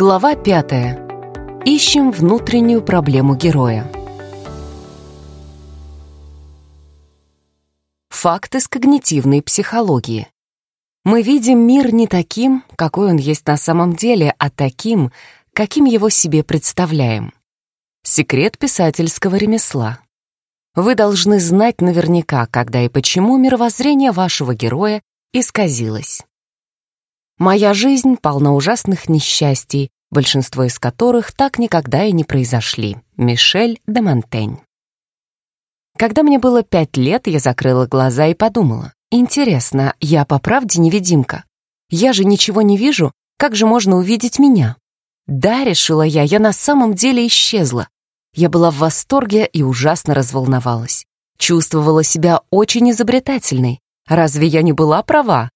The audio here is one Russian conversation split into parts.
Глава пятая. Ищем внутреннюю проблему героя. Факты с когнитивной психологии. Мы видим мир не таким, какой он есть на самом деле, а таким, каким его себе представляем. Секрет писательского ремесла. Вы должны знать наверняка, когда и почему мировоззрение вашего героя исказилось. Моя жизнь полна ужасных несчастий, большинство из которых так никогда и не произошли. Мишель де Монтень. Когда мне было пять лет, я закрыла глаза и подумала, интересно, я по правде невидимка? Я же ничего не вижу, как же можно увидеть меня? Да, решила я, я на самом деле исчезла. Я была в восторге и ужасно разволновалась. Чувствовала себя очень изобретательной. Разве я не была права?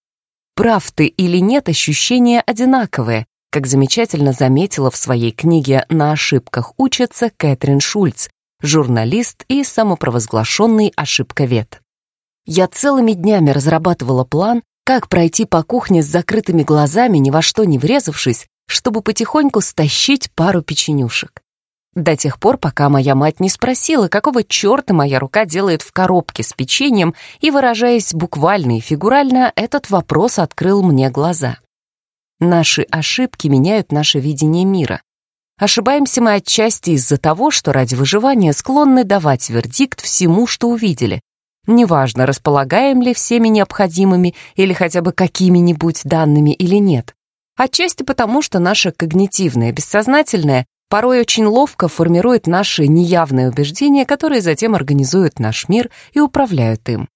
Прав ты или нет, ощущения одинаковые, как замечательно заметила в своей книге «На ошибках учится» Кэтрин Шульц, журналист и самопровозглашенный ошибковед. Я целыми днями разрабатывала план, как пройти по кухне с закрытыми глазами, ни во что не врезавшись, чтобы потихоньку стащить пару печенюшек. До тех пор, пока моя мать не спросила, какого черта моя рука делает в коробке с печеньем, и, выражаясь буквально и фигурально, этот вопрос открыл мне глаза. Наши ошибки меняют наше видение мира. Ошибаемся мы отчасти из-за того, что ради выживания склонны давать вердикт всему, что увидели. Неважно, располагаем ли всеми необходимыми или хотя бы какими-нибудь данными или нет. Отчасти потому, что наше когнитивное, бессознательное порой очень ловко формирует наши неявные убеждения, которые затем организуют наш мир и управляют им.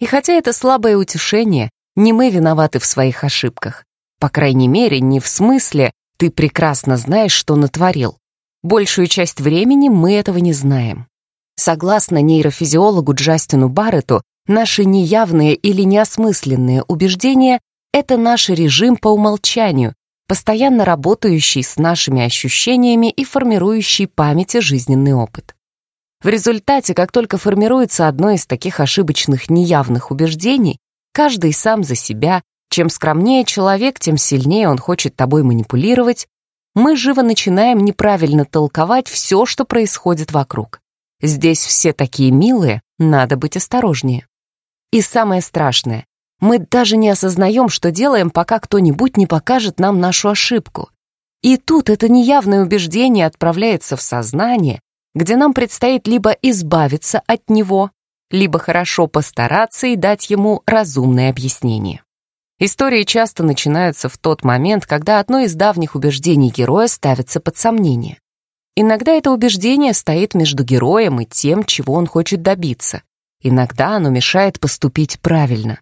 И хотя это слабое утешение, не мы виноваты в своих ошибках. По крайней мере, не в смысле «ты прекрасно знаешь, что натворил». Большую часть времени мы этого не знаем. Согласно нейрофизиологу Джастину Барретту, наши неявные или неосмысленные убеждения — это наш режим по умолчанию, постоянно работающий с нашими ощущениями и формирующий память и жизненный опыт. В результате, как только формируется одно из таких ошибочных неявных убеждений, каждый сам за себя, чем скромнее человек, тем сильнее он хочет тобой манипулировать, мы живо начинаем неправильно толковать все, что происходит вокруг. Здесь все такие милые, надо быть осторожнее. И самое страшное, мы даже не осознаем, что делаем, пока кто-нибудь не покажет нам нашу ошибку. И тут это неявное убеждение отправляется в сознание, где нам предстоит либо избавиться от него, либо хорошо постараться и дать ему разумное объяснение. Истории часто начинаются в тот момент, когда одно из давних убеждений героя ставится под сомнение. Иногда это убеждение стоит между героем и тем, чего он хочет добиться. Иногда оно мешает поступить правильно.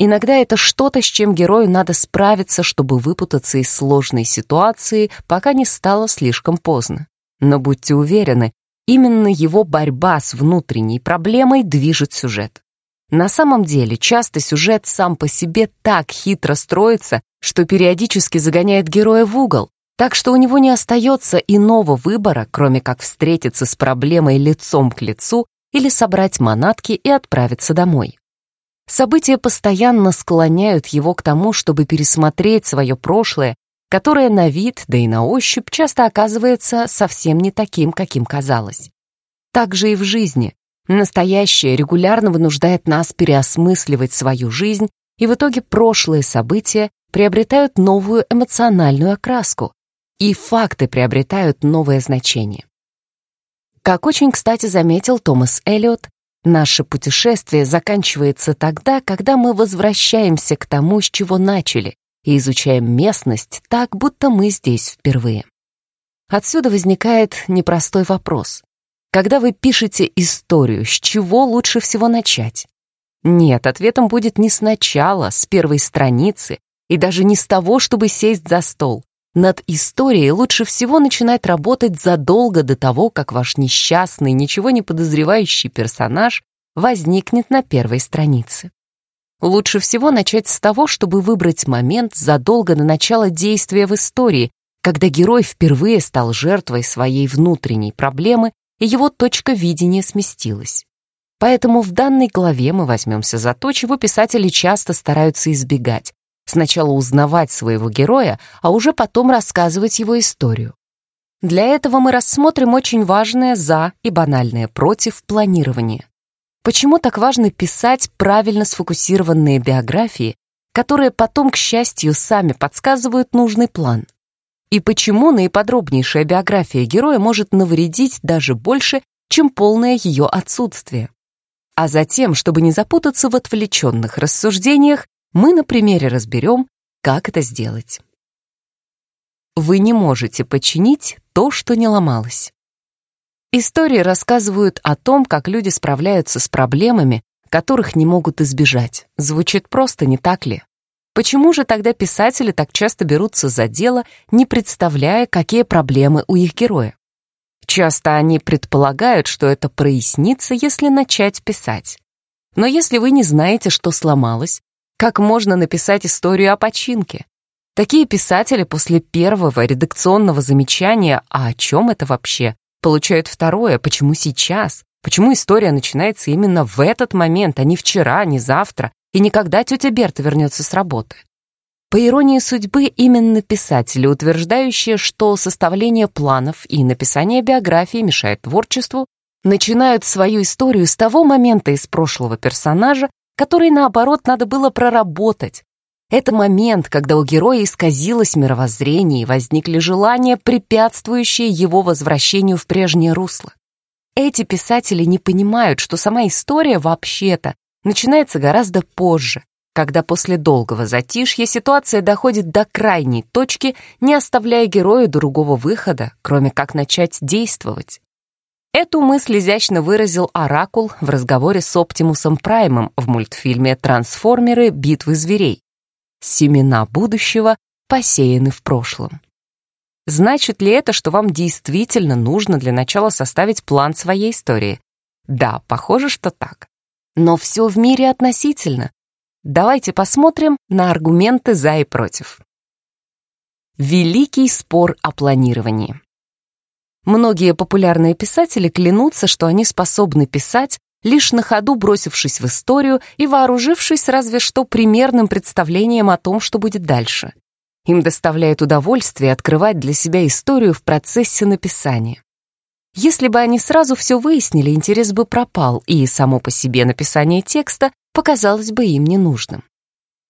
Иногда это что-то, с чем герою надо справиться, чтобы выпутаться из сложной ситуации, пока не стало слишком поздно. Но будьте уверены, именно его борьба с внутренней проблемой движет сюжет. На самом деле, часто сюжет сам по себе так хитро строится, что периодически загоняет героя в угол, так что у него не остается иного выбора, кроме как встретиться с проблемой лицом к лицу или собрать манатки и отправиться домой. События постоянно склоняют его к тому, чтобы пересмотреть свое прошлое, которое на вид, да и на ощупь часто оказывается совсем не таким, каким казалось. Так же и в жизни. Настоящее регулярно вынуждает нас переосмысливать свою жизнь, и в итоге прошлые события приобретают новую эмоциональную окраску, и факты приобретают новое значение. Как очень кстати заметил Томас Эллиот, Наше путешествие заканчивается тогда, когда мы возвращаемся к тому, с чего начали, и изучаем местность так, будто мы здесь впервые. Отсюда возникает непростой вопрос. Когда вы пишете историю, с чего лучше всего начать? Нет, ответом будет не сначала, с первой страницы, и даже не с того, чтобы сесть за стол. Над историей лучше всего начинать работать задолго до того, как ваш несчастный, ничего не подозревающий персонаж возникнет на первой странице. Лучше всего начать с того, чтобы выбрать момент задолго до начала действия в истории, когда герой впервые стал жертвой своей внутренней проблемы и его точка видения сместилась. Поэтому в данной главе мы возьмемся за то, чего писатели часто стараются избегать Сначала узнавать своего героя, а уже потом рассказывать его историю. Для этого мы рассмотрим очень важное «за» и банальное «против» планирования. Почему так важно писать правильно сфокусированные биографии, которые потом, к счастью, сами подсказывают нужный план? И почему наиподробнейшая биография героя может навредить даже больше, чем полное ее отсутствие? А затем, чтобы не запутаться в отвлеченных рассуждениях, мы на примере разберем, как это сделать. Вы не можете починить то, что не ломалось. Истории рассказывают о том, как люди справляются с проблемами, которых не могут избежать. Звучит просто, не так ли? Почему же тогда писатели так часто берутся за дело, не представляя, какие проблемы у их героя? Часто они предполагают, что это прояснится, если начать писать. Но если вы не знаете, что сломалось, как можно написать историю о починке? Такие писатели после первого редакционного замечания «А о чем это вообще?» получают второе «Почему сейчас?» Почему история начинается именно в этот момент, а не вчера, не завтра, и никогда тетя Берта вернется с работы? По иронии судьбы, именно писатели, утверждающие, что составление планов и написание биографии мешает творчеству, начинают свою историю с того момента из прошлого персонажа, который, наоборот, надо было проработать. Это момент, когда у героя исказилось мировоззрение и возникли желания, препятствующие его возвращению в прежнее русло. Эти писатели не понимают, что сама история вообще-то начинается гораздо позже, когда после долгого затишья ситуация доходит до крайней точки, не оставляя герою другого выхода, кроме как начать действовать. Эту мысль изящно выразил Оракул в разговоре с Оптимусом Праймом в мультфильме «Трансформеры. Битвы зверей». Семена будущего посеяны в прошлом. Значит ли это, что вам действительно нужно для начала составить план своей истории? Да, похоже, что так. Но все в мире относительно. Давайте посмотрим на аргументы за и против. Великий спор о планировании. Многие популярные писатели клянутся, что они способны писать, лишь на ходу бросившись в историю и вооружившись разве что примерным представлением о том, что будет дальше. Им доставляет удовольствие открывать для себя историю в процессе написания. Если бы они сразу все выяснили, интерес бы пропал, и само по себе написание текста показалось бы им ненужным.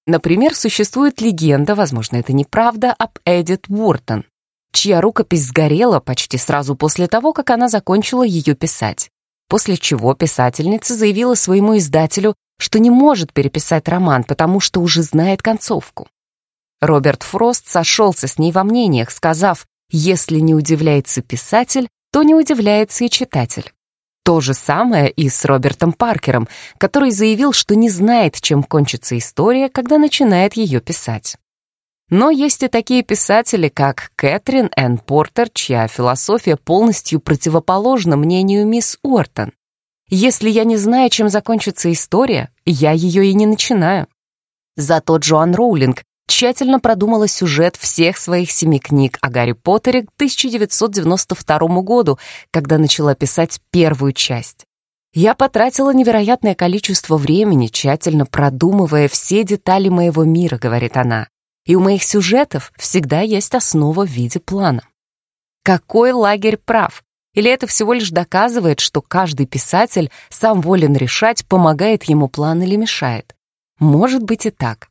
Например, существует легенда, возможно, это неправда, об Эдит Уортон, чья рукопись сгорела почти сразу после того, как она закончила ее писать. После чего писательница заявила своему издателю, что не может переписать роман, потому что уже знает концовку. Роберт Фрост сошелся с ней во мнениях, сказав, если не удивляется писатель, то не удивляется и читатель. То же самое и с Робертом Паркером, который заявил, что не знает, чем кончится история, когда начинает ее писать. Но есть и такие писатели, как Кэтрин Энн Портер, чья философия полностью противоположна мнению мисс Уортон. Если я не знаю, чем закончится история, я ее и не начинаю. Зато Джоан Роулинг тщательно продумала сюжет всех своих семи книг о Гарри Поттере к 1992 году, когда начала писать первую часть. Я потратила невероятное количество времени, тщательно продумывая все детали моего мира, говорит она и у моих сюжетов всегда есть основа в виде плана. Какой лагерь прав? Или это всего лишь доказывает, что каждый писатель сам волен решать, помогает ему план или мешает? Может быть и так.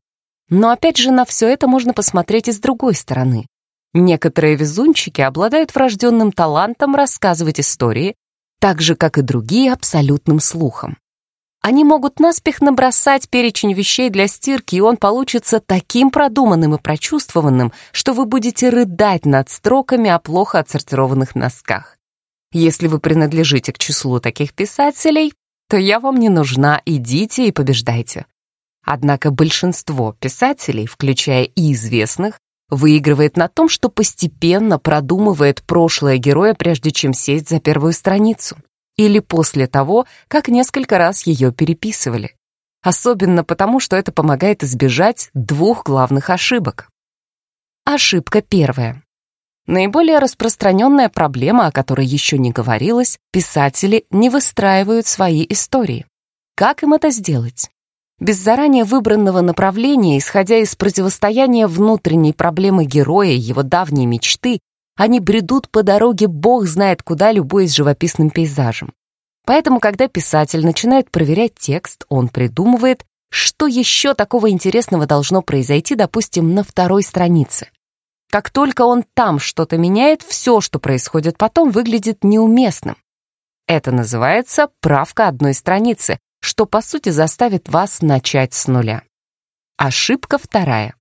Но опять же на все это можно посмотреть и с другой стороны. Некоторые везунчики обладают врожденным талантом рассказывать истории, так же, как и другие, абсолютным слухом. Они могут наспех набросать перечень вещей для стирки, и он получится таким продуманным и прочувствованным, что вы будете рыдать над строками о плохо отсортированных носках. Если вы принадлежите к числу таких писателей, то я вам не нужна, идите и побеждайте. Однако большинство писателей, включая и известных, выигрывает на том, что постепенно продумывает прошлое героя, прежде чем сесть за первую страницу или после того, как несколько раз ее переписывали. Особенно потому, что это помогает избежать двух главных ошибок. Ошибка первая. Наиболее распространенная проблема, о которой еще не говорилось, писатели не выстраивают свои истории. Как им это сделать? Без заранее выбранного направления, исходя из противостояния внутренней проблемы героя его давней мечты, они бредут по дороге бог знает куда, любой с живописным пейзажем. Поэтому, когда писатель начинает проверять текст, он придумывает, что еще такого интересного должно произойти, допустим, на второй странице. Как только он там что-то меняет, все, что происходит потом, выглядит неуместным. Это называется правка одной страницы, что, по сути, заставит вас начать с нуля. Ошибка вторая.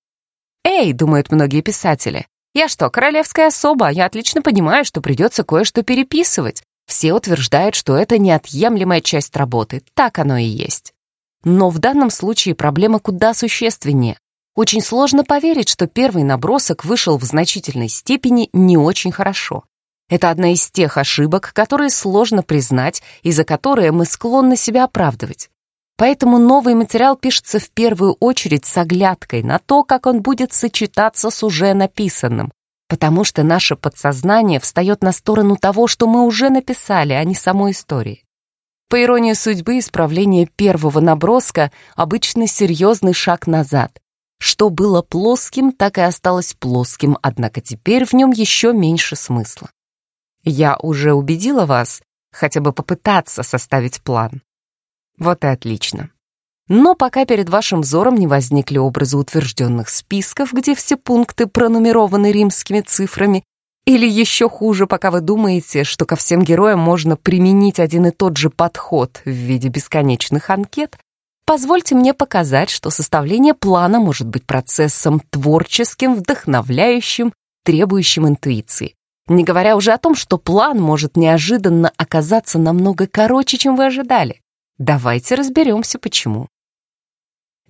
«Эй», — думают многие писатели, «я что, королевская особа? Я отлично понимаю, что придется кое-что переписывать. Все утверждают, что это неотъемлемая часть работы. Так оно и есть». Но в данном случае проблема куда существеннее. Очень сложно поверить, что первый набросок вышел в значительной степени не очень хорошо. Это одна из тех ошибок, которые сложно признать и за которые мы склонны себя оправдывать. Поэтому новый материал пишется в первую очередь с оглядкой на то, как он будет сочетаться с уже написанным, потому что наше подсознание встает на сторону того, что мы уже написали, а не самой истории. По иронии судьбы, исправление первого наброска — обычно серьезный шаг назад. Что было плоским, так и осталось плоским, однако теперь в нем еще меньше смысла. Я уже убедила вас хотя бы попытаться составить план. Вот и отлично. Но пока перед вашим взором не возникли образы утвержденных списков, где все пункты пронумерованы римскими цифрами, или еще хуже, пока вы думаете, что ко всем героям можно применить один и тот же подход в виде бесконечных анкет, позвольте мне показать, что составление плана может быть процессом творческим, вдохновляющим, требующим интуиции. Не говоря уже о том, что план может неожиданно оказаться намного короче, чем вы ожидали. Давайте разберемся, почему.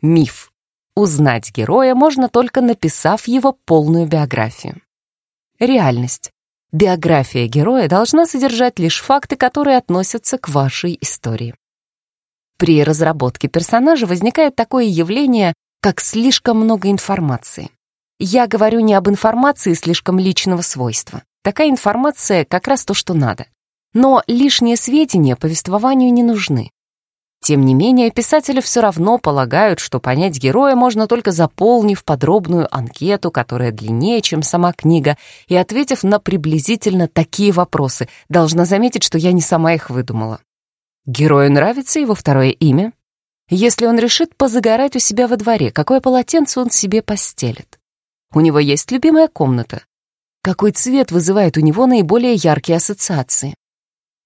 Миф. Узнать героя можно только написав его полную биографию. Реальность. Биография героя должна содержать лишь факты, которые относятся к вашей истории. При разработке персонажа возникает такое явление, как слишком много информации. Я говорю не об информации слишком личного свойства. Такая информация как раз то, что надо. Но лишние сведения повествованию не нужны. Тем не менее, писатели все равно полагают, что понять героя можно только заполнив подробную анкету, которая длиннее, чем сама книга, и ответив на приблизительно такие вопросы. Должна заметить, что я не сама их выдумала. Герою нравится его второе имя? Если он решит позагорать у себя во дворе, какое полотенце он себе постелит? У него есть любимая комната. Какой цвет вызывает у него наиболее яркие ассоциации?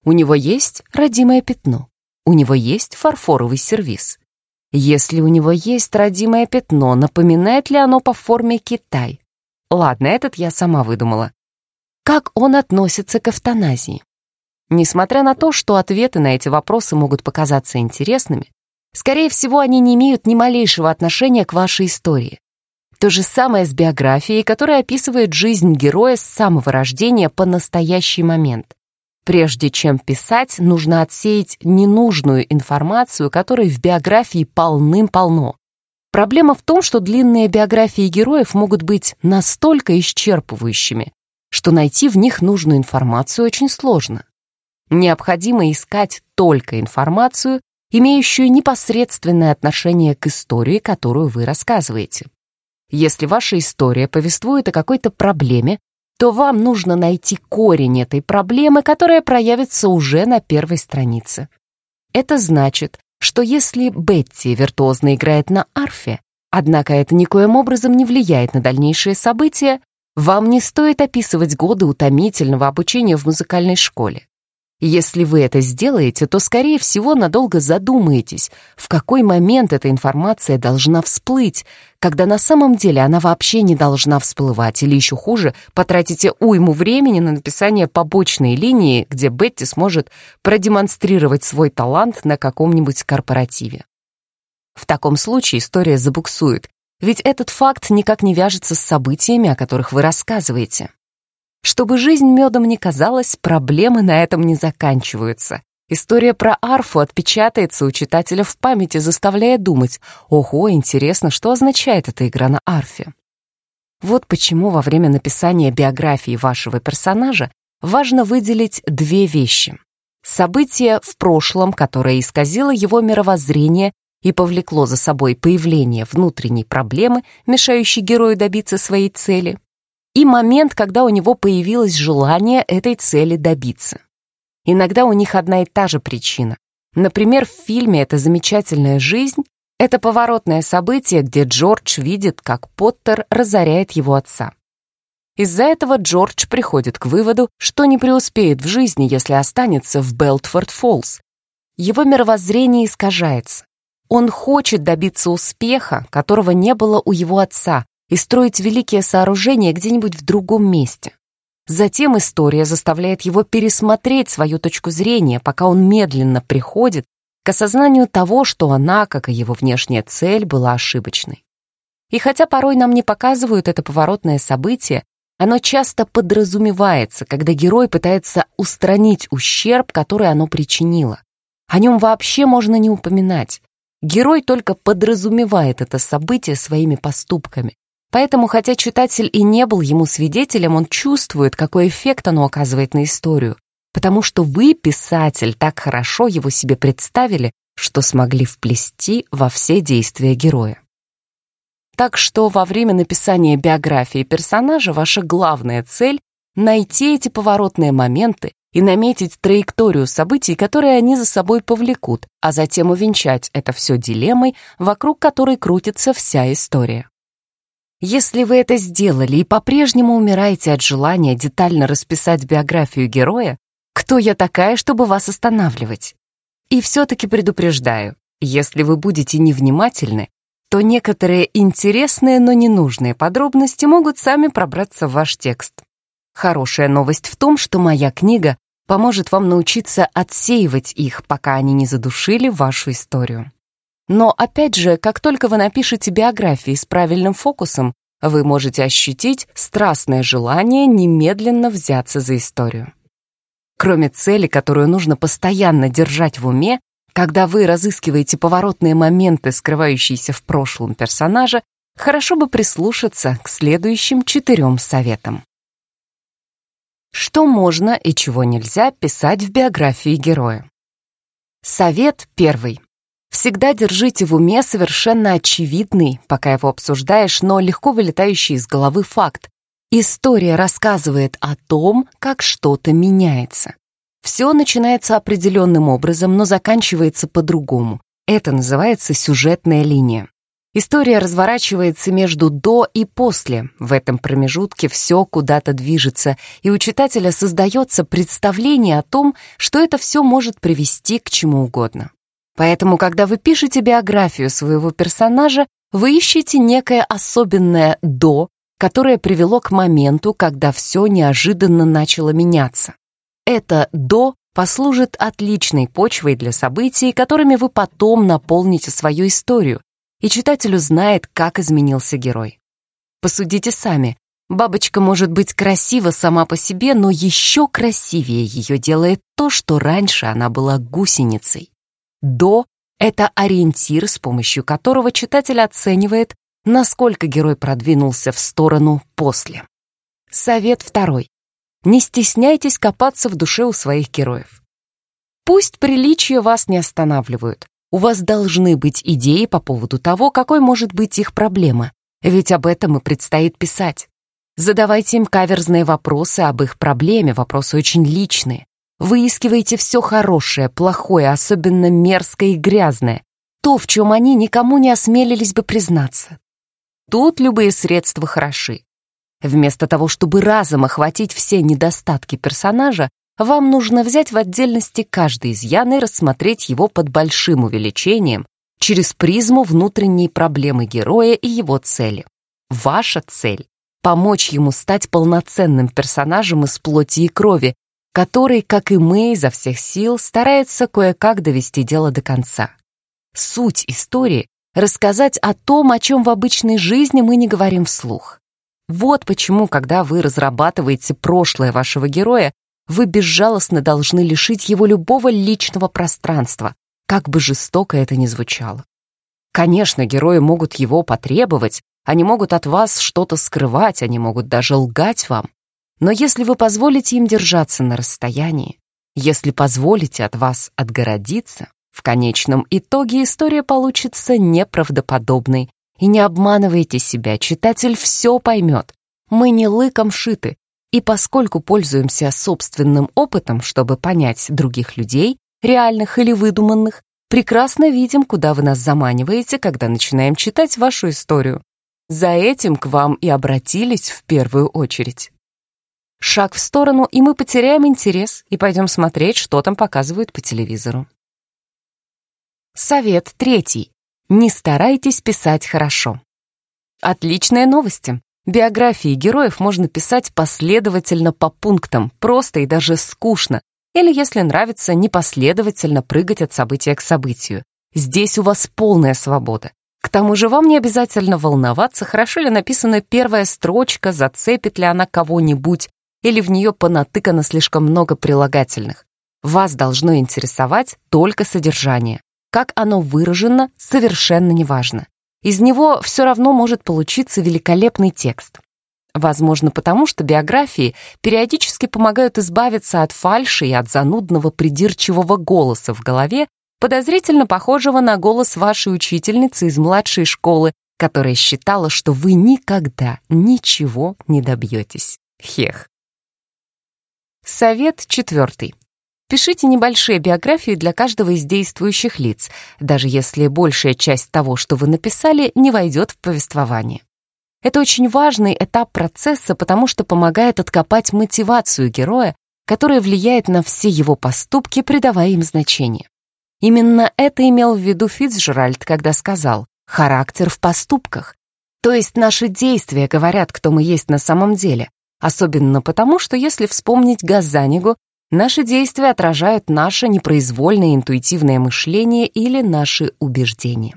У него есть родимое пятно. У него есть фарфоровый сервиз. Если у него есть родимое пятно, напоминает ли оно по форме Китай? Ладно, этот я сама выдумала. Как он относится к эвтаназии? Несмотря на то, что ответы на эти вопросы могут показаться интересными, скорее всего, они не имеют ни малейшего отношения к вашей истории. То же самое с биографией, которая описывает жизнь героя с самого рождения по настоящий момент. Прежде чем писать, нужно отсеять ненужную информацию, которой в биографии полным-полно. Проблема в том, что длинные биографии героев могут быть настолько исчерпывающими, что найти в них нужную информацию очень сложно. Необходимо искать только информацию, имеющую непосредственное отношение к истории, которую вы рассказываете. Если ваша история повествует о какой-то проблеме, то вам нужно найти корень этой проблемы, которая проявится уже на первой странице. Это значит, что если Бетти виртуозно играет на арфе, однако это никоим образом не влияет на дальнейшие события, вам не стоит описывать годы утомительного обучения в музыкальной школе. Если вы это сделаете, то, скорее всего, надолго задумаетесь, в какой момент эта информация должна всплыть, когда на самом деле она вообще не должна всплывать, или еще хуже, потратите уйму времени на написание побочной линии, где Бетти сможет продемонстрировать свой талант на каком-нибудь корпоративе. В таком случае история забуксует, ведь этот факт никак не вяжется с событиями, о которых вы рассказываете. Чтобы жизнь медом не казалась, проблемы на этом не заканчиваются. История про арфу отпечатается у читателя в памяти, заставляя думать, ого, интересно, что означает эта игра на арфе. Вот почему во время написания биографии вашего персонажа важно выделить две вещи. Событие в прошлом, которое исказило его мировоззрение и повлекло за собой появление внутренней проблемы, мешающей герою добиться своей цели, и момент, когда у него появилось желание этой цели добиться. Иногда у них одна и та же причина. Например, в фильме «Это замечательная жизнь» это поворотное событие, где Джордж видит, как Поттер разоряет его отца. Из-за этого Джордж приходит к выводу, что не преуспеет в жизни, если останется в Белтфорд-Фоллс. Его мировоззрение искажается. Он хочет добиться успеха, которого не было у его отца, и строить великие сооружения где-нибудь в другом месте. Затем история заставляет его пересмотреть свою точку зрения, пока он медленно приходит к осознанию того, что она, как и его внешняя цель, была ошибочной. И хотя порой нам не показывают это поворотное событие, оно часто подразумевается, когда герой пытается устранить ущерб, который оно причинило. О нем вообще можно не упоминать. Герой только подразумевает это событие своими поступками. Поэтому, хотя читатель и не был ему свидетелем, он чувствует, какой эффект оно оказывает на историю, потому что вы, писатель, так хорошо его себе представили, что смогли вплести во все действия героя. Так что во время написания биографии персонажа ваша главная цель — найти эти поворотные моменты и наметить траекторию событий, которые они за собой повлекут, а затем увенчать это все дилеммой, вокруг которой крутится вся история. Если вы это сделали и по-прежнему умираете от желания детально расписать биографию героя, кто я такая, чтобы вас останавливать? И все-таки предупреждаю, если вы будете невнимательны, то некоторые интересные, но ненужные подробности могут сами пробраться в ваш текст. Хорошая новость в том, что моя книга поможет вам научиться отсеивать их, пока они не задушили вашу историю. Но опять же, как только вы напишете биографии с правильным фокусом, вы можете ощутить страстное желание немедленно взяться за историю. Кроме цели, которую нужно постоянно держать в уме, когда вы разыскиваете поворотные моменты, скрывающиеся в прошлом персонажа, хорошо бы прислушаться к следующим четырем советам. Что можно и чего нельзя писать в биографии героя? Совет первый. Всегда держите в уме совершенно очевидный, пока его обсуждаешь, но легко вылетающий из головы факт. История рассказывает о том, как что-то меняется. Все начинается определенным образом, но заканчивается по-другому. Это называется сюжетная линия. История разворачивается между «до» и «после». В этом промежутке все куда-то движется, и у читателя создается представление о том, что это все может привести к чему угодно. Поэтому, когда вы пишете биографию своего персонажа, вы ищете некое особенное «до», которое привело к моменту, когда все неожиданно начало меняться. Это «до» послужит отличной почвой для событий, которыми вы потом наполните свою историю, и читатель узнает, как изменился герой. Посудите сами. Бабочка может быть красива сама по себе, но еще красивее ее делает то, что раньше она была гусеницей. «До» — это ориентир, с помощью которого читатель оценивает, насколько герой продвинулся в сторону «после». Совет второй. Не стесняйтесь копаться в душе у своих героев. Пусть приличия вас не останавливают. У вас должны быть идеи по поводу того, какой может быть их проблема, ведь об этом и предстоит писать. Задавайте им каверзные вопросы об их проблеме, вопросы очень личные. Выискивайте все хорошее, плохое, особенно мерзкое и грязное, то, в чем они никому не осмелились бы признаться. Тут любые средства хороши. Вместо того, чтобы разом охватить все недостатки персонажа, вам нужно взять в отдельности каждый изъян и рассмотреть его под большим увеличением через призму внутренней проблемы героя и его цели. Ваша цель — помочь ему стать полноценным персонажем из плоти и крови, который, как и мы, изо всех сил старается кое-как довести дело до конца. Суть истории — рассказать о том, о чем в обычной жизни мы не говорим вслух. Вот почему, когда вы разрабатываете прошлое вашего героя, вы безжалостно должны лишить его любого личного пространства, как бы жестоко это ни звучало. Конечно, герои могут его потребовать, они могут от вас что-то скрывать, они могут даже лгать вам. Но если вы позволите им держаться на расстоянии, если позволите от вас отгородиться, в конечном итоге история получится неправдоподобной. И не обманывайте себя, читатель все поймет. Мы не лыком шиты, и поскольку пользуемся собственным опытом, чтобы понять других людей, реальных или выдуманных, прекрасно видим, куда вы нас заманиваете, когда начинаем читать вашу историю. За этим к вам и обратились в первую очередь. Шаг в сторону, и мы потеряем интерес и пойдем смотреть, что там показывают по телевизору. Совет третий. Не старайтесь писать хорошо. Отличные новости. Биографии героев можно писать последовательно по пунктам, просто и даже скучно, или, если нравится, непоследовательно прыгать от события к событию. Здесь у вас полная свобода. К тому же вам не обязательно волноваться, хорошо ли написана первая строчка, зацепит ли она кого-нибудь, или в нее понатыкано слишком много прилагательных. Вас должно интересовать только содержание. Как оно выражено, совершенно неважно. Из него все равно может получиться великолепный текст. Возможно, потому что биографии периодически помогают избавиться от фальши и от занудного придирчивого голоса в голове, подозрительно похожего на голос вашей учительницы из младшей школы, которая считала, что вы никогда ничего не добьетесь. Хех. Совет четвертый. Пишите небольшие биографии для каждого из действующих лиц, даже если большая часть того, что вы написали, не войдет в повествование. Это очень важный этап процесса, потому что помогает откопать мотивацию героя, которая влияет на все его поступки, придавая им значение. Именно это имел в виду Фицджеральд, когда сказал «характер в поступках». То есть наши действия говорят, кто мы есть на самом деле, особенно потому, что если вспомнить Газанигу, наши действия отражают наше непроизвольное интуитивное мышление или наши убеждения.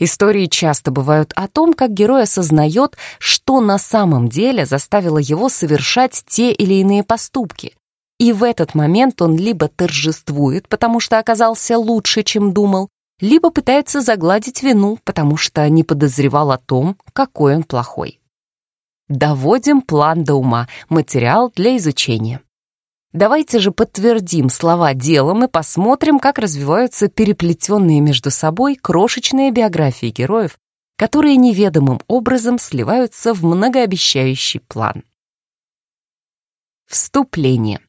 Истории часто бывают о том, как герой осознает, что на самом деле заставило его совершать те или иные поступки, и в этот момент он либо торжествует, потому что оказался лучше, чем думал, либо пытается загладить вину, потому что не подозревал о том, какой он плохой. Доводим план до ума, материал для изучения. Давайте же подтвердим слова делом и посмотрим, как развиваются переплетенные между собой крошечные биографии героев, которые неведомым образом сливаются в многообещающий план. Вступление.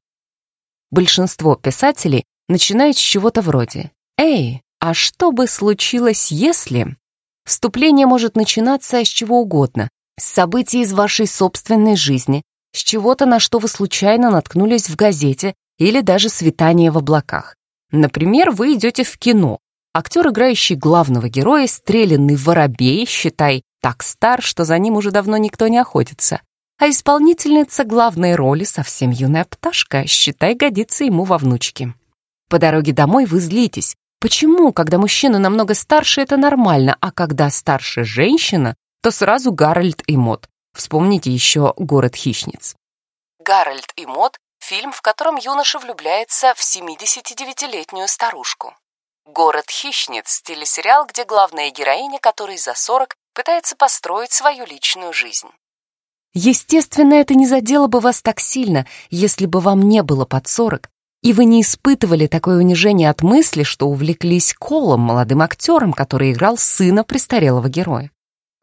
Большинство писателей начинают с чего-то вроде «Эй, а что бы случилось, если...» Вступление может начинаться с чего угодно, с событий из вашей собственной жизни, с чего-то, на что вы случайно наткнулись в газете или даже свитание в облаках. Например, вы идете в кино. Актер, играющий главного героя, стрелянный воробей, считай, так стар, что за ним уже давно никто не охотится а исполнительница главной роли совсем юная пташка, считай, годится ему во внучке. По дороге домой вы злитесь. Почему, когда мужчина намного старше, это нормально, а когда старше женщина, то сразу Гарольд и Мод. Вспомните еще «Город хищниц». Гарольд и Мод – фильм, в котором юноша влюбляется в 79-летнюю старушку. «Город хищниц» – телесериал, где главная героиня, которой за 40, пытается построить свою личную жизнь. Естественно, это не задело бы вас так сильно, если бы вам не было под сорок, и вы не испытывали такое унижение от мысли, что увлеклись Колом, молодым актером, который играл сына престарелого героя.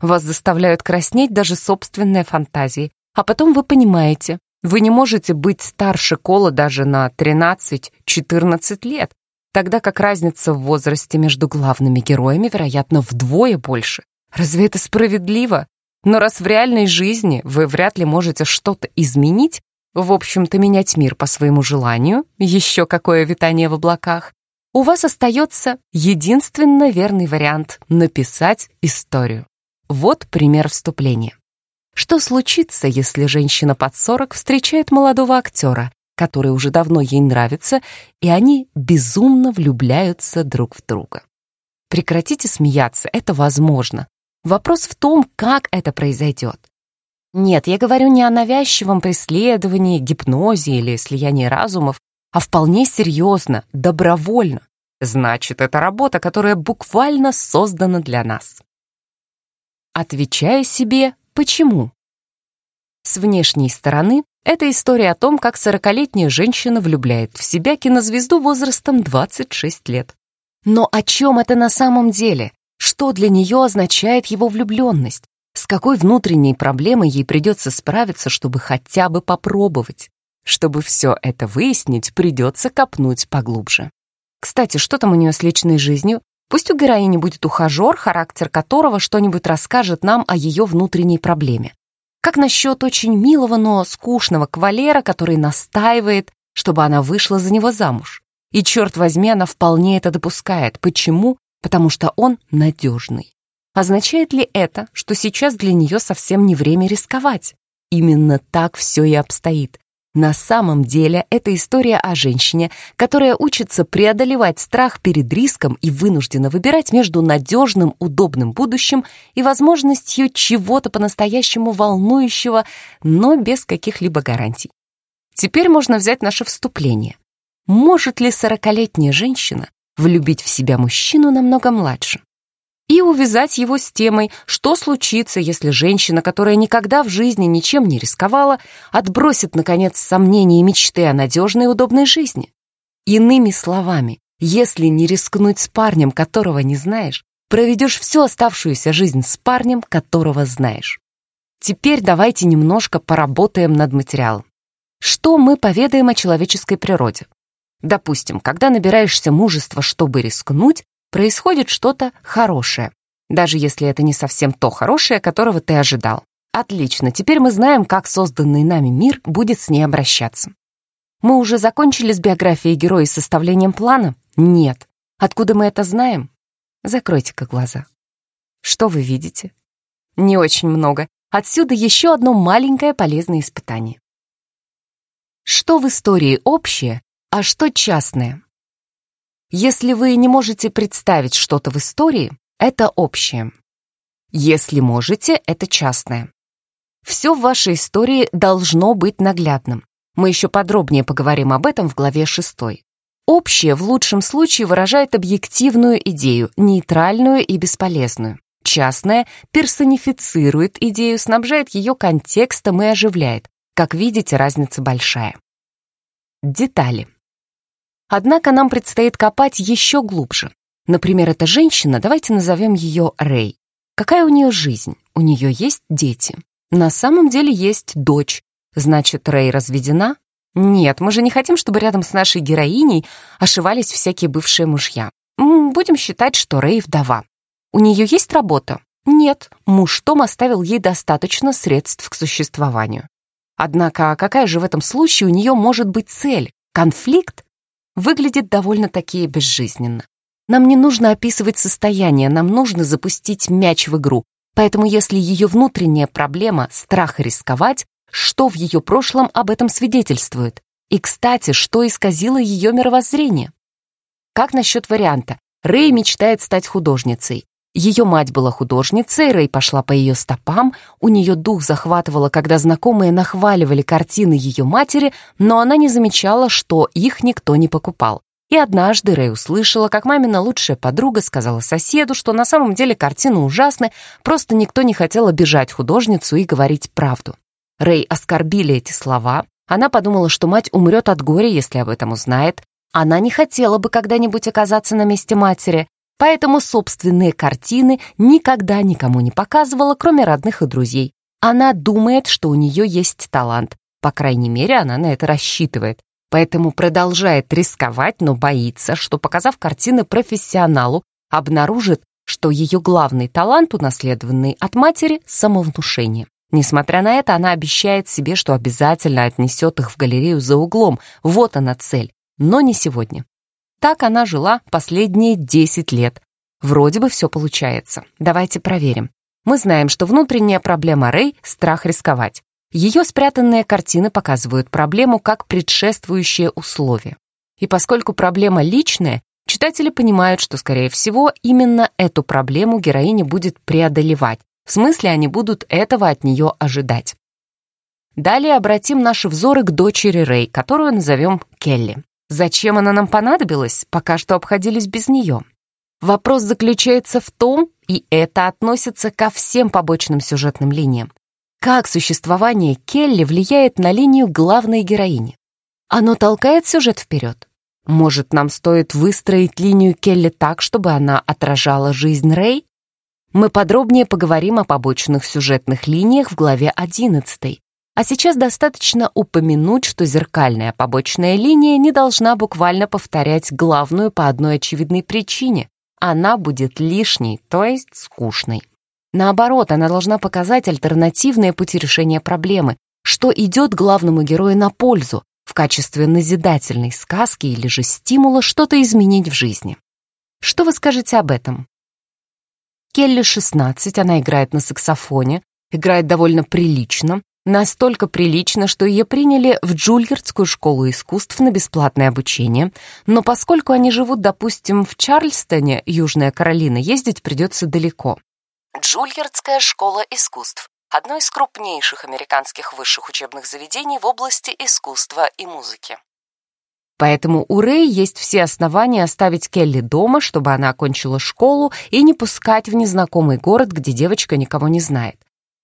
Вас заставляют краснеть даже собственные фантазии, а потом вы понимаете, вы не можете быть старше Кола даже на 13-14 лет, тогда как разница в возрасте между главными героями, вероятно, вдвое больше. Разве это справедливо? Но раз в реальной жизни вы вряд ли можете что-то изменить, в общем-то менять мир по своему желанию, еще какое витание в облаках, у вас остается единственно верный вариант — написать историю. Вот пример вступления. Что случится, если женщина под 40 встречает молодого актера, который уже давно ей нравится, и они безумно влюбляются друг в друга? Прекратите смеяться, это возможно. Вопрос в том, как это произойдет. Нет, я говорю не о навязчивом преследовании, гипнозе или слиянии разумов, а вполне серьезно, добровольно. Значит, это работа, которая буквально создана для нас. Отвечая себе «почему?». С внешней стороны это история о том, как 40-летняя женщина влюбляет в себя кинозвезду возрастом 26 лет. Но о чем это на самом деле? Что для нее означает его влюбленность? С какой внутренней проблемой ей придется справиться, чтобы хотя бы попробовать? Чтобы все это выяснить, придется копнуть поглубже. Кстати, что там у нее с личной жизнью? Пусть у героини будет ухажер, характер которого что-нибудь расскажет нам о ее внутренней проблеме. Как насчет очень милого, но скучного кавалера, который настаивает, чтобы она вышла за него замуж? И, черт возьми, она вполне это допускает. Почему? Потому что он надежный. Означает ли это, что сейчас для нее совсем не время рисковать? Именно так все и обстоит. На самом деле это история о женщине, которая учится преодолевать страх перед риском и вынуждена выбирать между надежным, удобным будущим и возможностью чего-то по-настоящему волнующего, но без каких-либо гарантий. Теперь можно взять наше вступление. Может ли сорокалетняя женщина влюбить в себя мужчину намного младше? И увязать его с темой, что случится, если женщина, которая никогда в жизни ничем не рисковала, отбросит, наконец, сомнения и мечты о надежной и удобной жизни. Иными словами, если не рискнуть с парнем, которого не знаешь, проведешь всю оставшуюся жизнь с парнем, которого знаешь. Теперь давайте немножко поработаем над материалом. Что мы поведаем о человеческой природе? Допустим, когда набираешься мужества, чтобы рискнуть, происходит что-то хорошее, даже если это не совсем то хорошее, которого ты ожидал. Отлично, теперь мы знаем, как созданный нами мир будет с ней обращаться. Мы уже закончили с биографией героя и составлением плана? Нет. Откуда мы это знаем? Закройте-ка глаза. Что вы видите? Не очень много. Отсюда еще одно маленькое полезное испытание. Что в истории общее, а что частное? Если вы не можете представить что-то в истории, это общее. Если можете, это частное. Все в вашей истории должно быть наглядным. Мы еще подробнее поговорим об этом в главе 6. Общее в лучшем случае выражает объективную идею, нейтральную и бесполезную. Частное персонифицирует идею, снабжает ее контекстом и оживляет. Как видите, разница большая. Детали. Однако нам предстоит копать еще глубже. Например, эта женщина, давайте назовем ее Рэй. Какая у нее жизнь? У нее есть дети. На самом деле есть дочь. Значит, Рэй разведена? Нет, мы же не хотим, чтобы рядом с нашей героиней ошивались всякие бывшие мужья. Будем считать, что Рэй вдова. У нее есть работа? Нет, муж Том оставил ей достаточно средств к существованию. Однако какая же в этом случае у нее может быть цель? Конфликт? Выглядит довольно-таки безжизненно. Нам не нужно описывать состояние, нам нужно запустить мяч в игру. Поэтому если ее внутренняя проблема — страх рисковать, что в ее прошлом об этом свидетельствует? И, кстати, что исказило ее мировоззрение? Как насчет варианта? Рэй мечтает стать художницей. Ее мать была художницей, Рэй пошла по ее стопам, у нее дух захватывало, когда знакомые нахваливали картины ее матери, но она не замечала, что их никто не покупал. И однажды Рэй услышала, как мамина лучшая подруга сказала соседу, что на самом деле картины ужасны, просто никто не хотел обижать художницу и говорить правду. Рэй оскорбили эти слова, она подумала, что мать умрет от горя, если об этом узнает. Она не хотела бы когда-нибудь оказаться на месте матери, поэтому собственные картины никогда никому не показывала, кроме родных и друзей. Она думает, что у нее есть талант, по крайней мере, она на это рассчитывает. Поэтому продолжает рисковать, но боится, что, показав картины профессионалу, обнаружит, что ее главный талант, унаследованный от матери, — самовнушение. Несмотря на это, она обещает себе, что обязательно отнесет их в галерею за углом. Вот она цель. Но не сегодня. Так она жила последние 10 лет. Вроде бы все получается. Давайте проверим. Мы знаем, что внутренняя проблема Рэй — страх рисковать. Ее спрятанные картины показывают проблему как предшествующее условие. И поскольку проблема личная, читатели понимают, что, скорее всего, именно эту проблему героиня будет преодолевать. В смысле, они будут этого от нее ожидать. Далее обратим наши взоры к дочери Рэй, которую назовем Келли. Зачем она нам понадобилась, пока что обходились без нее? Вопрос заключается в том, и это относится ко всем побочным сюжетным линиям, как существование Келли влияет на линию главной героини. Оно толкает сюжет вперед? Может, нам стоит выстроить линию Келли так, чтобы она отражала жизнь Рэй? Мы подробнее поговорим о побочных сюжетных линиях в главе 11. А сейчас достаточно упомянуть, что зеркальная побочная линия не должна буквально повторять главную по одной очевидной причине. Она будет лишней, то есть скучной. Наоборот, она должна показать альтернативные пути решения проблемы, что идет главному герою на пользу, в качестве назидательной сказки или же стимула что-то изменить в жизни. Что вы скажете об этом? Келли 16, она играет на саксофоне, играет довольно прилично, настолько прилично, что ее приняли в Джульярдскую школу искусств на бесплатное обучение, но поскольку они живут, допустим, в Чарльстоне, Южная Каролина, ездить придется далеко. Джульярдская школа искусств одно из крупнейших американских высших учебных заведений в области искусства и музыки. Поэтому у Рэй есть все основания оставить Келли дома, чтобы она окончила школу и не пускать в незнакомый город, где девочка никого не знает.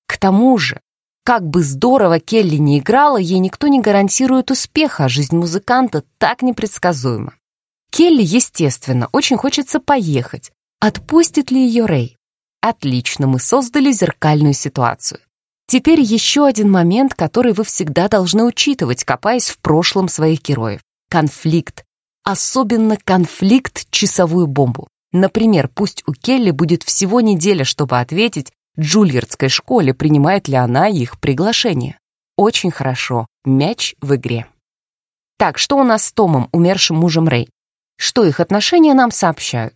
К тому же, как бы здорово Келли не играла, ей никто не гарантирует успеха, а жизнь музыканта так непредсказуема. Келли, естественно, очень хочется поехать. Отпустит ли ее Рэй? Отлично, мы создали зеркальную ситуацию. Теперь еще один момент, который вы всегда должны учитывать, копаясь в прошлом своих героев. Конфликт. Особенно конфликт часовую бомбу. Например, пусть у Келли будет всего неделя, чтобы ответить Джульярдской школе, принимает ли она их приглашение. Очень хорошо. Мяч в игре. Так, что у нас с Томом, умершим мужем Рэй? Что их отношения нам сообщают?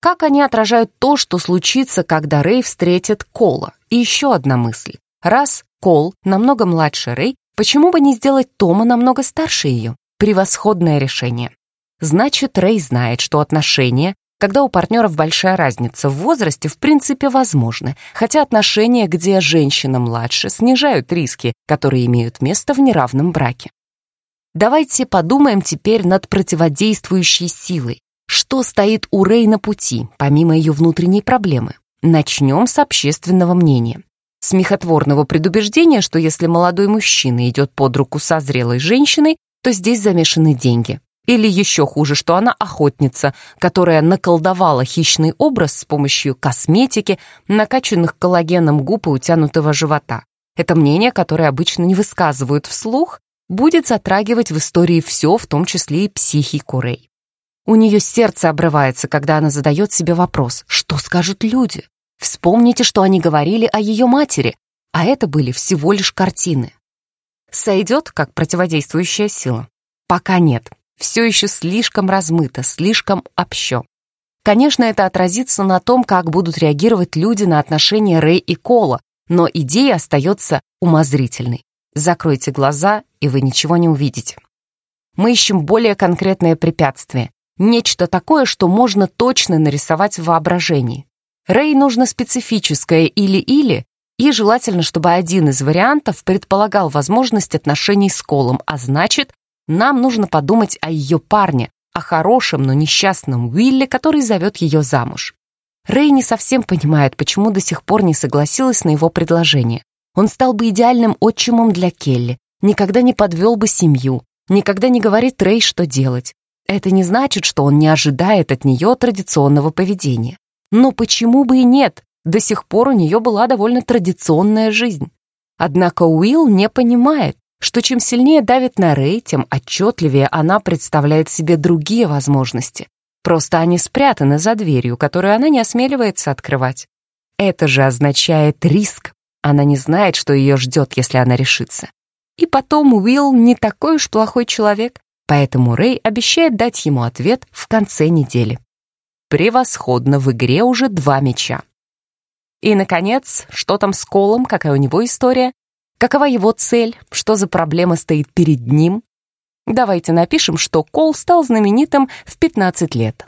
Как они отражают то, что случится, когда Рэй встретит Кола? И еще одна мысль. Раз Кол намного младше Рэй, почему бы не сделать Тома намного старше ее? Превосходное решение. Значит, Рэй знает, что отношения, когда у партнеров большая разница в возрасте, в принципе, возможны, хотя отношения, где женщина младше, снижают риски, которые имеют место в неравном браке. Давайте подумаем теперь над противодействующей силой, что стоит у Рэй на пути, помимо ее внутренней проблемы? Начнем с общественного мнения. Смехотворного предубеждения, что если молодой мужчина идет под руку со зрелой женщиной, то здесь замешаны деньги. Или еще хуже, что она охотница, которая наколдовала хищный образ с помощью косметики, накачанных коллагеном губ и утянутого живота. Это мнение, которое обычно не высказывают вслух, будет затрагивать в истории все, в том числе и психику Рэй. У нее сердце обрывается, когда она задает себе вопрос, что скажут люди? Вспомните, что они говорили о ее матери, а это были всего лишь картины. Сойдет как противодействующая сила? Пока нет. Все еще слишком размыто, слишком общо. Конечно, это отразится на том, как будут реагировать люди на отношения Рэй и Кола, но идея остается умозрительной. Закройте глаза, и вы ничего не увидите. Мы ищем более конкретное препятствие, Нечто такое, что можно точно нарисовать в воображении. Рэй нужно специфическое или-или, и желательно, чтобы один из вариантов предполагал возможность отношений с Колом, а значит, нам нужно подумать о ее парне, о хорошем, но несчастном Уилле, который зовет ее замуж. Рэй не совсем понимает, почему до сих пор не согласилась на его предложение. Он стал бы идеальным отчимом для Келли, никогда не подвел бы семью, никогда не говорит Рэй, что делать. Это не значит, что он не ожидает от нее традиционного поведения. Но почему бы и нет? До сих пор у нее была довольно традиционная жизнь. Однако Уилл не понимает, что чем сильнее давит на Рэй, тем отчетливее она представляет себе другие возможности. Просто они спрятаны за дверью, которую она не осмеливается открывать. Это же означает риск. Она не знает, что ее ждет, если она решится. И потом Уилл не такой уж плохой человек поэтому Рэй обещает дать ему ответ в конце недели. Превосходно, в игре уже два мяча. И, наконец, что там с Колом, какая у него история, какова его цель, что за проблема стоит перед ним. Давайте напишем, что Кол стал знаменитым в 15 лет.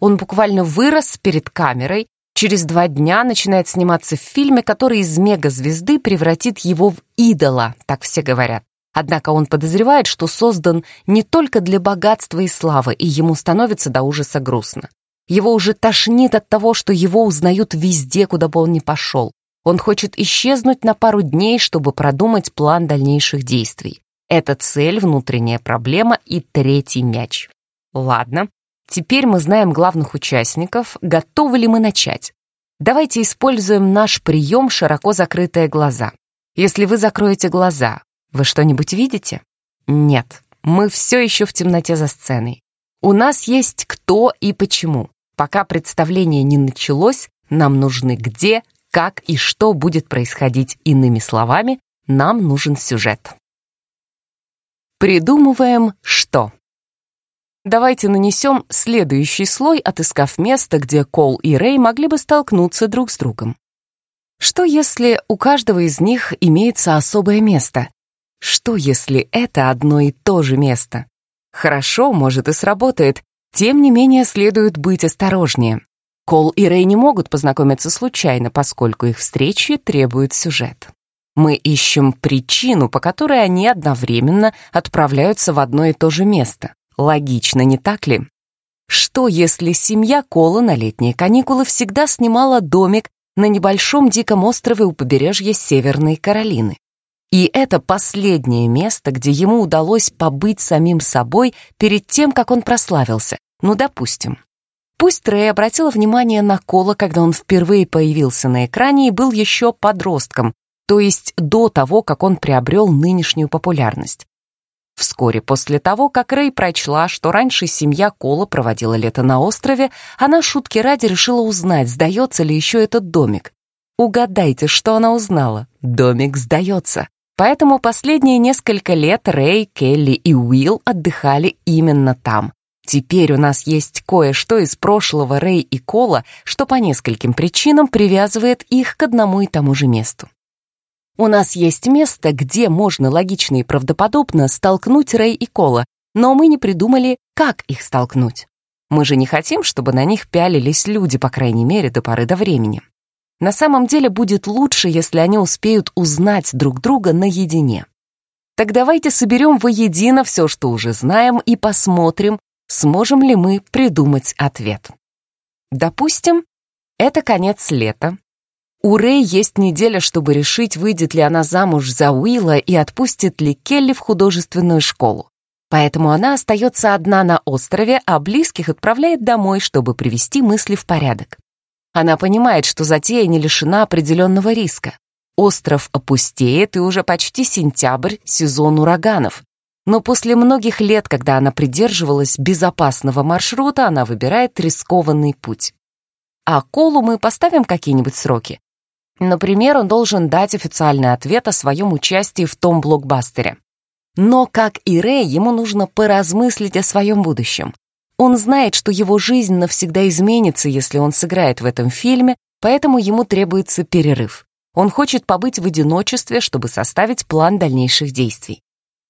Он буквально вырос перед камерой, через два дня начинает сниматься в фильме, который из мегазвезды превратит его в идола, так все говорят. Однако он подозревает, что создан не только для богатства и славы, и ему становится до ужаса грустно. Его уже тошнит от того, что его узнают везде, куда бы он ни пошел. Он хочет исчезнуть на пару дней, чтобы продумать план дальнейших действий. Это цель, внутренняя проблема и третий мяч. Ладно, теперь мы знаем главных участников, готовы ли мы начать? Давайте используем наш прием «широко закрытые глаза». Если вы закроете глаза, вы что-нибудь видите? Нет, мы все еще в темноте за сценой. У нас есть кто и почему. Пока представление не началось, нам нужны где, как и что будет происходить. Иными словами, нам нужен сюжет. Придумываем что. Давайте нанесем следующий слой, отыскав место, где Кол и Рэй могли бы столкнуться друг с другом. Что если у каждого из них имеется особое место? Что если это одно и то же место? Хорошо, может и сработает, тем не менее следует быть осторожнее. Кол и Рэй не могут познакомиться случайно, поскольку их встречи требует сюжет. Мы ищем причину, по которой они одновременно отправляются в одно и то же место. Логично, не так ли? Что, если семья Кола на летние каникулы всегда снимала домик на небольшом диком острове у побережья Северной Каролины? И это последнее место, где ему удалось побыть самим собой перед тем, как он прославился. Ну, допустим. Пусть Рэй обратила внимание на Кола, когда он впервые появился на экране и был еще подростком, то есть до того, как он приобрел нынешнюю популярность. Вскоре после того, как Рэй прочла, что раньше семья Кола проводила лето на острове, она шутки ради решила узнать, сдается ли еще этот домик. Угадайте, что она узнала. Домик сдается. Поэтому последние несколько лет Рэй, Келли и Уилл отдыхали именно там. Теперь у нас есть кое-что из прошлого Рэй и Кола, что по нескольким причинам привязывает их к одному и тому же месту. У нас есть место, где можно логично и правдоподобно столкнуть Рэй и Кола, но мы не придумали, как их столкнуть. Мы же не хотим, чтобы на них пялились люди, по крайней мере, до поры до времени. На самом деле будет лучше, если они успеют узнать друг друга наедине. Так давайте соберем воедино все, что уже знаем, и посмотрим, сможем ли мы придумать ответ. Допустим, это конец лета, у Рэй есть неделя, чтобы решить, выйдет ли она замуж за Уилла и отпустит ли Келли в художественную школу. Поэтому она остается одна на острове, а близких отправляет домой, чтобы привести мысли в порядок. Она понимает, что затея не лишена определенного риска. Остров опустеет, и уже почти сентябрь, сезон ураганов. Но после многих лет, когда она придерживалась безопасного маршрута, она выбирает рискованный путь. А Колу мы поставим какие-нибудь сроки? Например, он должен дать официальный ответ о своем участии в том блокбастере. Но, как и Рэй, ему нужно поразмыслить о своем будущем. Он знает, что его жизнь навсегда изменится, если он сыграет в этом фильме, поэтому ему требуется перерыв. Он хочет побыть в одиночестве, чтобы составить план дальнейших действий.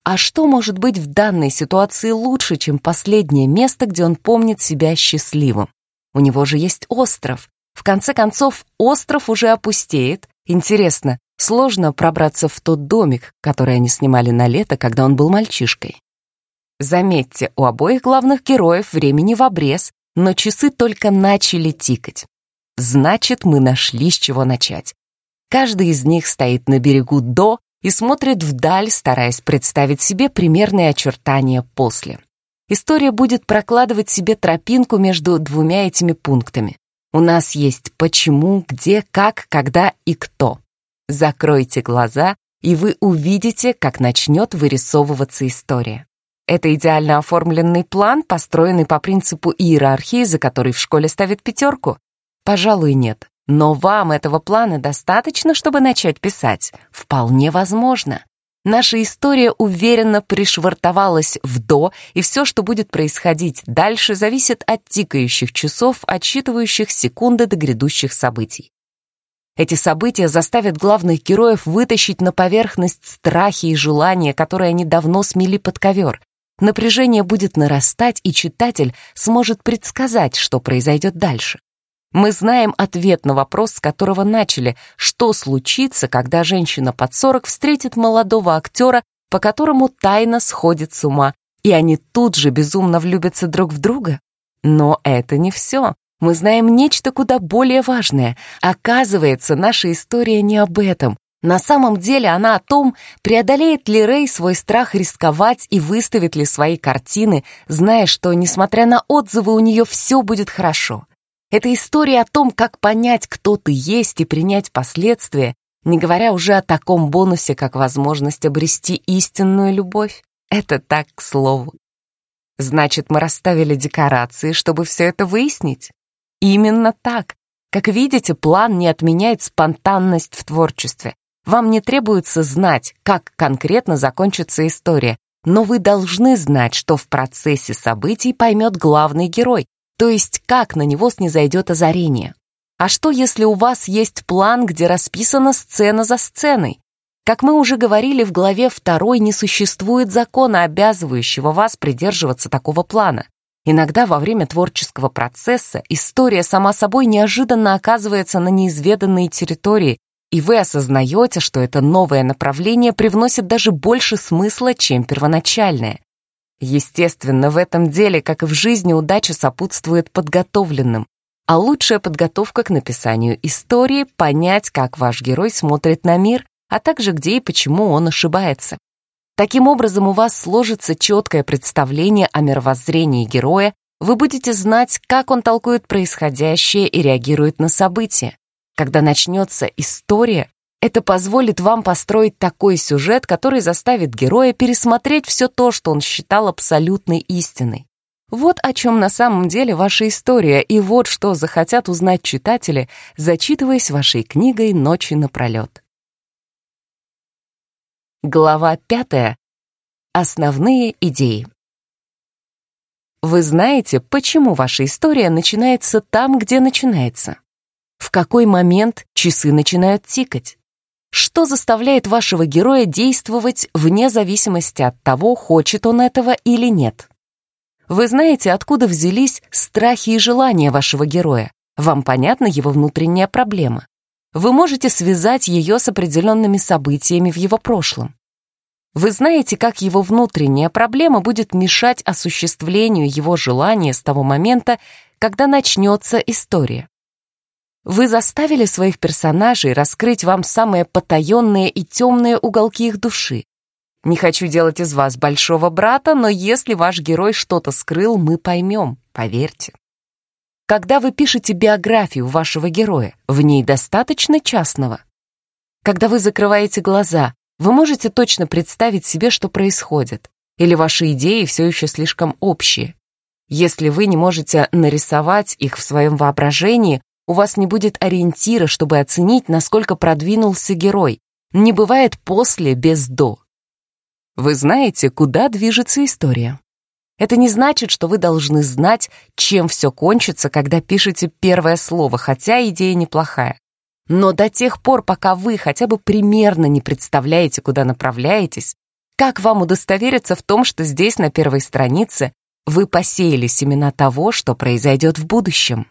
А что может быть в данной ситуации лучше, чем последнее место, где он помнит себя счастливым? У него же есть остров, в конце концов, остров уже опустеет. Интересно, сложно пробраться в тот домик, который они снимали на лето, когда он был мальчишкой. Заметьте, у обоих главных героев времени в обрез, но часы только начали тикать. Значит, мы нашли с чего начать. Каждый из них стоит на берегу до и смотрит вдаль, стараясь представить себе примерные очертания после. История будет прокладывать себе тропинку между двумя этими пунктами. У нас есть почему, где, как, когда и кто. Закройте глаза, и вы увидите, как начнет вырисовываться история. Это идеально оформленный план, построенный по принципу иерархии, за который в школе ставят пятерку? Пожалуй, нет. Но вам этого плана достаточно, чтобы начать писать? Вполне возможно. Наша история уверенно пришвартовалась в «до», и все, что будет происходить дальше, зависит от тикающих часов, отсчитывающих секунды до грядущих событий. Эти события заставят главных героев вытащить на поверхность страхи и желания, которые они давно смели под ковер. Напряжение будет нарастать, и читатель сможет предсказать, что произойдет дальше. Мы знаем ответ на вопрос, с которого начали, что случится, когда женщина под 40 встретит молодого актера, по которому тайно сходит с ума, и они тут же безумно влюбятся друг в друга. Но это не все. Мы знаем нечто куда более важное. Оказывается, наша история не об этом. На самом деле она о том, преодолеет ли Рэй свой страх рисковать и выставит ли свои картины, зная, что, несмотря на отзывы, у нее все будет хорошо. Это история о том, как понять, кто ты есть, и принять последствия, не говоря уже о таком бонусе, как возможность обрести истинную любовь. Это так, к слову. Значит, мы расставили декорации, чтобы все это выяснить? Именно так. Как видите, план не отменяет спонтанность в творчестве. Вам не требуется знать, как конкретно закончится история, но вы должны знать, что в процессе событий поймет главный герой, то есть как на него снизойдет озарение. А что, если у вас есть план, где расписана сцена за сценой? Как мы уже говорили в главе 2, не существует закона, обязывающего вас придерживаться такого плана. Иногда во время творческого процесса история сама собой неожиданно оказывается на неизведанной территории, и вы осознаете, что это новое направление привносит даже больше смысла, чем первоначальное. Естественно, в этом деле, как и в жизни, удача сопутствует подготовленным. А лучшая подготовка к написанию истории — понять, как ваш герой смотрит на мир, а также где и почему он ошибается. Таким образом, у вас сложится четкое представление о мировоззрении героя, вы будете знать, как он толкует происходящее и реагирует на события. Когда начнется история, это позволит вам построить такой сюжет, который заставит героя пересмотреть все то, что он считал абсолютной истиной. Вот о чем на самом деле ваша история, и вот что захотят узнать читатели, зачитываясь вашей книгой «Ночи напролет». Глава пятая. Основные идеи. Вы знаете, почему ваша история начинается там, где начинается? В какой момент часы начинают тикать? Что заставляет вашего героя действовать вне зависимости от того, хочет он этого или нет? Вы знаете, откуда взялись страхи и желания вашего героя. Вам понятна его внутренняя проблема. Вы можете связать ее с определенными событиями в его прошлом. Вы знаете, как его внутренняя проблема будет мешать осуществлению его желания с того момента, когда начнется история. Вы заставили своих персонажей раскрыть вам самые потаенные и темные уголки их души. Не хочу делать из вас большого брата, но если ваш герой что-то скрыл, мы поймем, поверьте. Когда вы пишете биографию вашего героя, в ней достаточно частного. Когда вы закрываете глаза, вы можете точно представить себе, что происходит, или ваши идеи все еще слишком общие. Если вы не можете нарисовать их в своем воображении, у вас не будет ориентира, чтобы оценить, насколько продвинулся герой. Не бывает после без до. Вы знаете, куда движется история. Это не значит, что вы должны знать, чем все кончится, когда пишете первое слово, хотя идея неплохая. Но до тех пор, пока вы хотя бы примерно не представляете, куда направляетесь, как вам удостовериться в том, что здесь, на первой странице, вы посеяли семена того, что произойдет в будущем?